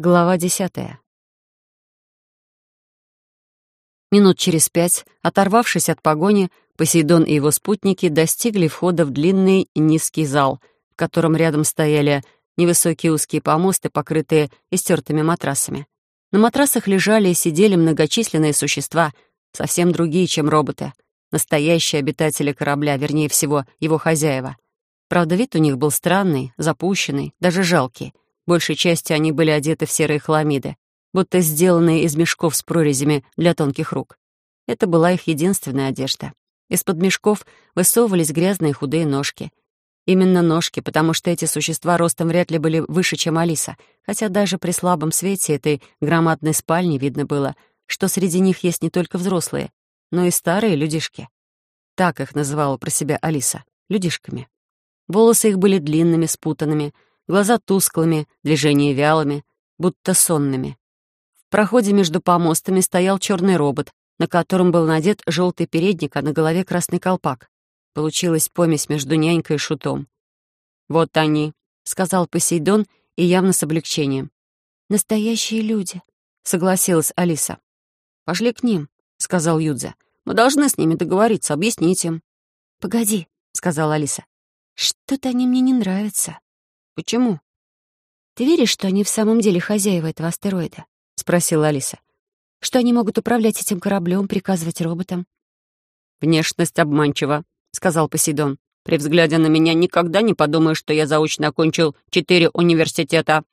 Глава десятая. Минут через пять, оторвавшись от погони, Посейдон и его спутники достигли входа в длинный низкий зал, в котором рядом стояли невысокие узкие помосты, покрытые истертыми матрасами. На матрасах лежали и сидели многочисленные существа, совсем другие, чем роботы, настоящие обитатели корабля, вернее всего, его хозяева. Правда, вид у них был странный, запущенный, даже жалкий — Большей частью они были одеты в серые хламиды, будто сделанные из мешков с прорезями для тонких рук. Это была их единственная одежда. Из-под мешков высовывались грязные худые ножки. Именно ножки, потому что эти существа ростом вряд ли были выше, чем Алиса, хотя даже при слабом свете этой громадной спальни видно было, что среди них есть не только взрослые, но и старые людишки. Так их называла про себя Алиса — людишками. Волосы их были длинными, спутанными — глаза тусклыми, движения вялыми, будто сонными. В проходе между помостами стоял черный робот, на котором был надет желтый передник, а на голове красный колпак. Получилась помесь между нянькой и шутом. «Вот они», — сказал Посейдон и явно с облегчением. «Настоящие люди», — согласилась Алиса. «Пошли к ним», — сказал Юдза. «Мы должны с ними договориться, объяснить им». «Погоди», — сказала Алиса. «Что-то они мне не нравятся». «Почему?» «Ты веришь, что они в самом деле хозяева этого астероида?» — спросила Алиса. «Что они могут управлять этим кораблем, приказывать роботам?» «Внешность обманчива», — сказал Посейдон. «При взгляде на меня никогда не подумаю, что я заочно окончил четыре университета».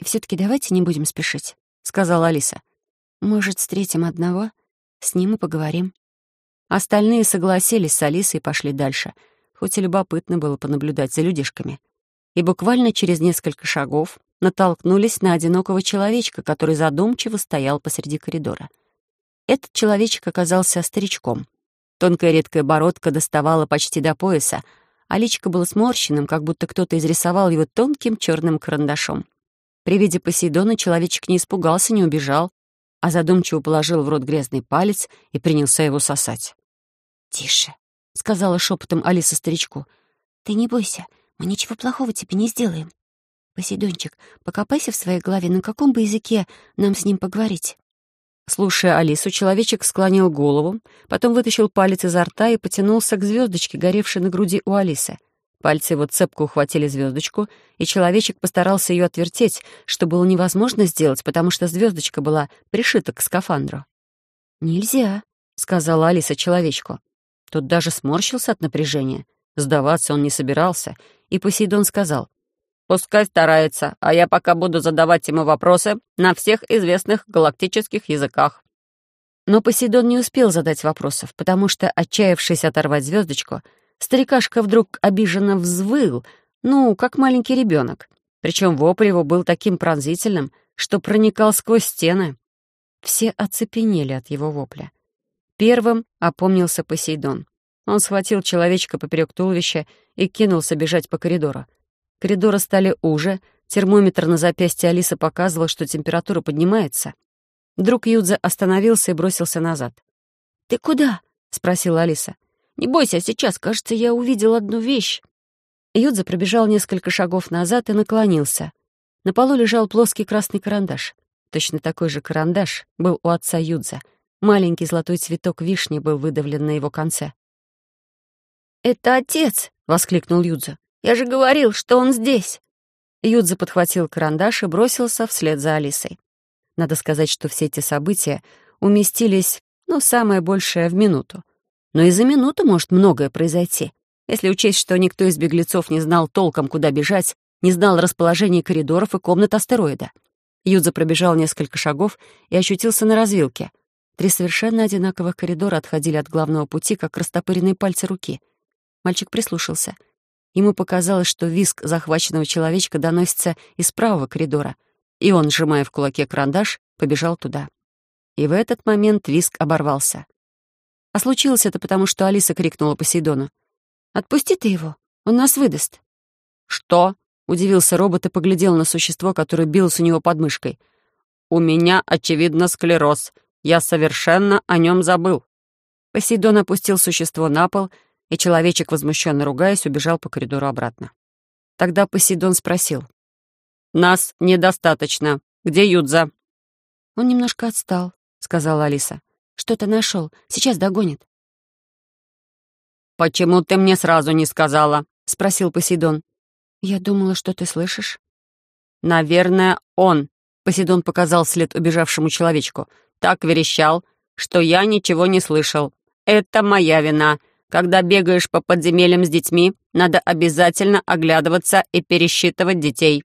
все таки давайте не будем спешить», — сказала Алиса. «Может, встретим одного? С ним и поговорим». Остальные согласились с Алисой и пошли дальше, хоть и любопытно было понаблюдать за людишками и буквально через несколько шагов натолкнулись на одинокого человечка, который задумчиво стоял посреди коридора. Этот человечек оказался старичком. Тонкая редкая бородка доставала почти до пояса, а личико было сморщенным, как будто кто-то изрисовал его тонким черным карандашом. При виде Посейдона человечек не испугался, не убежал, а задумчиво положил в рот грязный палец и принялся его сосать. «Тише», — сказала шепотом Алиса старичку. «Ты не бойся, мы ничего плохого тебе не сделаем. Посейдончик, покопайся в своей голове, на каком бы языке нам с ним поговорить. Слушая Алису, человечек склонил голову, потом вытащил палец изо рта и потянулся к звездочке, горевшей на груди у Алисы. Пальцы его цепко ухватили звездочку, и человечек постарался ее отвертеть, что было невозможно сделать, потому что звездочка была пришита к скафандру. «Нельзя», — сказала Алиса человечку. Тот даже сморщился от напряжения. Сдаваться он не собирался, и Посейдон сказал, «Пускай старается, а я пока буду задавать ему вопросы на всех известных галактических языках». Но Посейдон не успел задать вопросов, потому что, отчаявшись оторвать звездочку, старикашка вдруг обиженно взвыл, ну, как маленький ребенок. Причем вопль его был таким пронзительным, что проникал сквозь стены. Все оцепенели от его вопля. Первым опомнился Посейдон. Он схватил человечка поперек туловища и кинулся бежать по коридору. Коридоры стали уже, термометр на запястье Алисы показывал, что температура поднимается. Вдруг Юдза остановился и бросился назад. «Ты куда?» — спросила Алиса. «Не бойся, сейчас, кажется, я увидел одну вещь». Юдза пробежал несколько шагов назад и наклонился. На полу лежал плоский красный карандаш. Точно такой же карандаш был у отца Юдза. Маленький золотой цветок вишни был выдавлен на его конце. «Это отец!» — воскликнул Юдза. «Я же говорил, что он здесь!» Юдза подхватил карандаш и бросился вслед за Алисой. Надо сказать, что все эти события уместились, ну, самое большее, в минуту. Но и за минуту может многое произойти. Если учесть, что никто из беглецов не знал толком, куда бежать, не знал расположения коридоров и комнат астероида. Юдза пробежал несколько шагов и ощутился на развилке. Три совершенно одинаковых коридора отходили от главного пути, как растопыренные пальцы руки — Мальчик прислушался. Ему показалось, что виск захваченного человечка доносится из правого коридора, и он, сжимая в кулаке карандаш, побежал туда. И в этот момент виск оборвался. А случилось это потому, что Алиса крикнула Посейдону. «Отпусти ты его, он нас выдаст». «Что?» — удивился робот и поглядел на существо, которое билось у него под мышкой. «У меня, очевидно, склероз. Я совершенно о нем забыл». Посейдон опустил существо на пол и человечек, возмущенно ругаясь, убежал по коридору обратно. Тогда Посейдон спросил. «Нас недостаточно. Где Юдза?» «Он немножко отстал», — сказала Алиса. «Что-то нашел. Сейчас догонит». «Почему ты мне сразу не сказала?» — спросил Посейдон. «Я думала, что ты слышишь». «Наверное, он», — Посейдон показал след убежавшему человечку, «так верещал, что я ничего не слышал. Это моя вина. Когда бегаешь по подземельям с детьми, надо обязательно оглядываться и пересчитывать детей».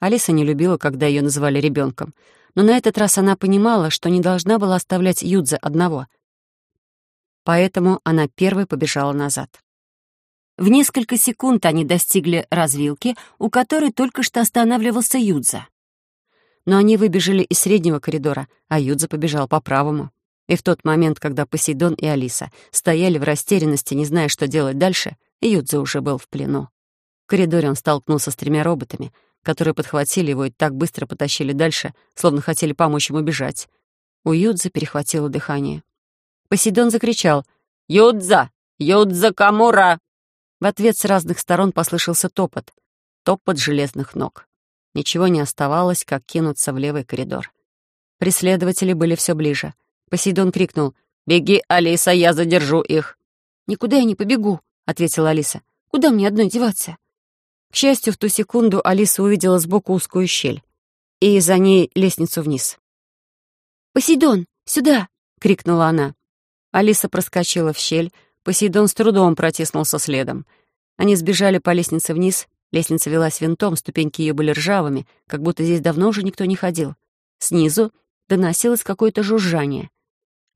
Алиса не любила, когда ее называли ребенком, но на этот раз она понимала, что не должна была оставлять Юдзе одного. Поэтому она первой побежала назад. В несколько секунд они достигли развилки, у которой только что останавливался Юдза. Но они выбежали из среднего коридора, а Юдза побежал по правому. И в тот момент, когда Посейдон и Алиса стояли в растерянности, не зная, что делать дальше, Юдза уже был в плену. В коридоре он столкнулся с тремя роботами — которые подхватили его и так быстро потащили дальше, словно хотели помочь ему бежать. У Юдза перехватило дыхание. Посейдон закричал «Юдза! Юдза Камура!» В ответ с разных сторон послышался топот. Топот железных ног. Ничего не оставалось, как кинуться в левый коридор. Преследователи были все ближе. Посейдон крикнул «Беги, Алиса, я задержу их!» «Никуда я не побегу», — ответила Алиса. «Куда мне одной деваться?» К счастью, в ту секунду Алиса увидела сбоку узкую щель и за ней лестницу вниз. «Посейдон, сюда!» — крикнула она. Алиса проскочила в щель, Посейдон с трудом протиснулся следом. Они сбежали по лестнице вниз, лестница велась винтом, ступеньки ее были ржавыми, как будто здесь давно уже никто не ходил. Снизу доносилось какое-то жужжание.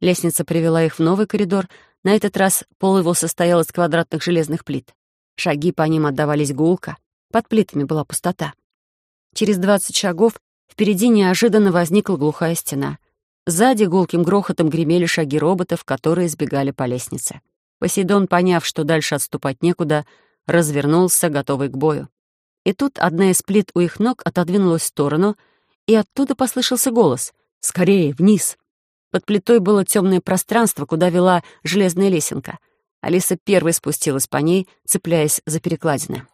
Лестница привела их в новый коридор, на этот раз пол его состоял из квадратных железных плит. Шаги по ним отдавались гулко. Под плитами была пустота. Через двадцать шагов впереди неожиданно возникла глухая стена. Сзади гулким грохотом гремели шаги роботов, которые сбегали по лестнице. Посейдон, поняв, что дальше отступать некуда, развернулся, готовый к бою. И тут одна из плит у их ног отодвинулась в сторону, и оттуда послышался голос «Скорее, вниз!». Под плитой было темное пространство, куда вела железная лесенка. Алиса первой спустилась по ней, цепляясь за перекладины.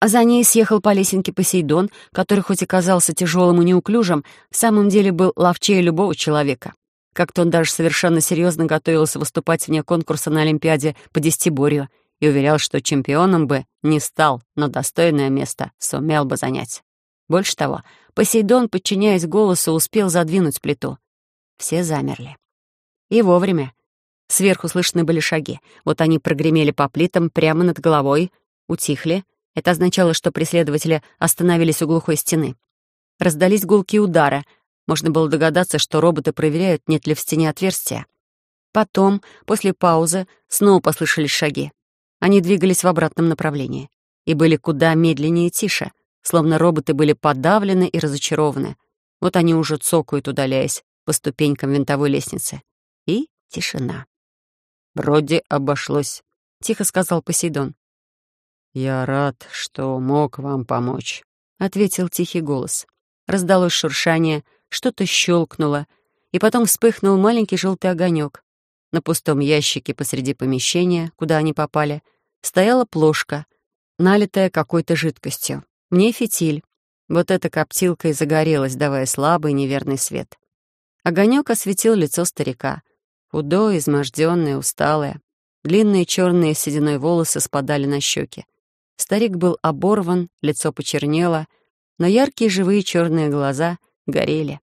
А за ней съехал по лесенке Посейдон, который хоть и казался тяжелым и неуклюжим, в самом деле был ловчее любого человека. Как-то он даже совершенно серьезно готовился выступать вне конкурса на Олимпиаде по десятиборью и уверял, что чемпионом бы не стал, но достойное место сумел бы занять. Больше того, Посейдон, подчиняясь голосу, успел задвинуть плиту. Все замерли. И вовремя. Сверху слышны были шаги. Вот они прогремели по плитам прямо над головой, утихли — это означало, что преследователи остановились у глухой стены. Раздались гулкие удары. Можно было догадаться, что роботы проверяют, нет ли в стене отверстия. Потом, после паузы, снова послышались шаги. Они двигались в обратном направлении и были куда медленнее и тише, словно роботы были подавлены и разочарованы. Вот они уже цокают, удаляясь по ступенькам винтовой лестницы. И тишина. «Вроде обошлось», — тихо сказал Посейдон. «Я рад, что мог вам помочь», — ответил тихий голос. Раздалось шуршание, что-то щелкнуло, и потом вспыхнул маленький желтый огонек. На пустом ящике посреди помещения, куда они попали, стояла плошка, налитая какой-то жидкостью. В ней фитиль. Вот эта коптилка и загорелась, давая слабый неверный свет. Огонек осветил лицо старика. Худое, изможденное, усталое. Длинные черные сединой волосы спадали на щеки. Старик был оборван, лицо почернело, но яркие живые черные глаза горели.